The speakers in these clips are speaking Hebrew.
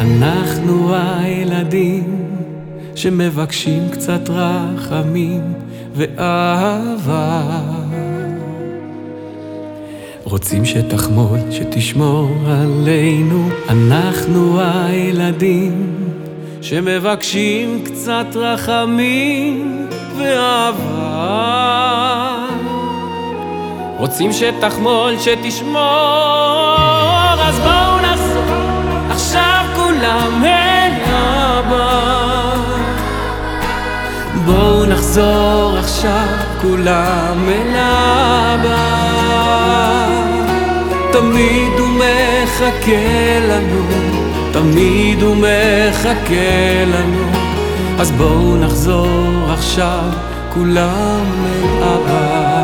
אנחנו הילדים שמבקשים קצת רחמים ואהבה רוצים שתחמוד, שתשמור עלינו. אנחנו הילדים שמבקשים קצת רחמים ואהבה. רוצים שתחמול, שתשמור אז בואו נחזור עכשיו כולם אל אבא בואו נחזור עכשיו כולם אל אבא תמיד הוא מחכה לנו תמיד הוא מחכה לנו. אז בואו נחזור עכשיו כולם אל אבא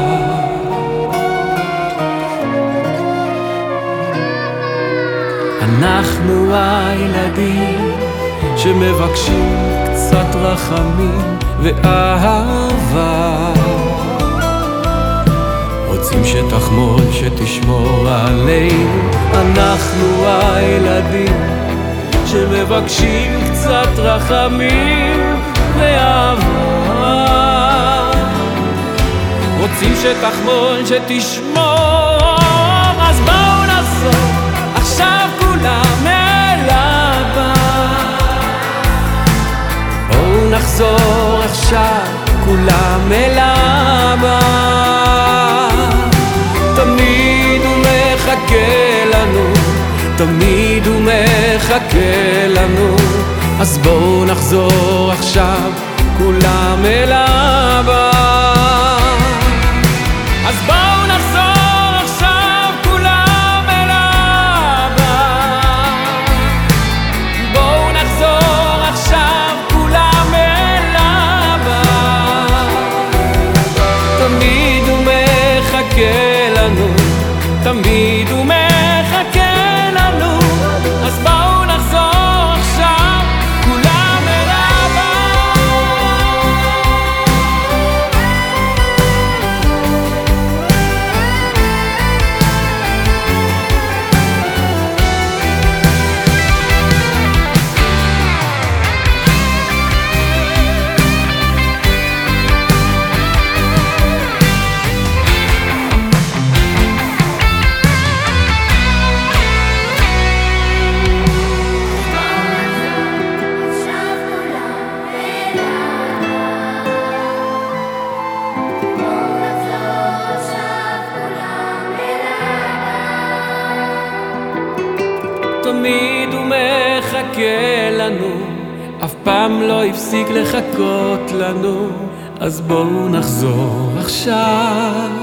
אנחנו הילדים שמבקשים קצת רחמים ואהבה רוצים שתחמול, שתשמור עלינו. אנחנו הילדים שמבקשים קצת רחמים ואהבה. רוצים שתחמול, שתשמור אז בואו נחזור עכשיו כולם אל אבא בואו נחזור עכשיו כולם אל אבא תמיד הוא מחכה לנו. אז בואו נחזור עכשיו כולם אל אבא אז בואו נחזור עכשיו כולם אל אבא בואו נחזור עכשיו כולם אל אבא תמיד הוא מחכה לנו תמיד הוא מחכה תמיד הוא מחכה לנו, אף פעם לא הפסיק לחכות לנו, אז בואו נחזור עכשיו.